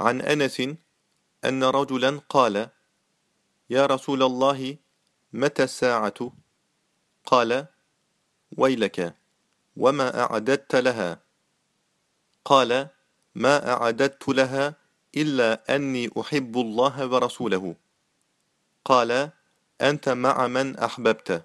عن أنس أن رجلا قال يا رسول الله متى الساعة؟ قال ويلك وما أعددت لها. قال ما أعددت لها إلا أني أحب الله ورسوله. قال أنت مع من أحببت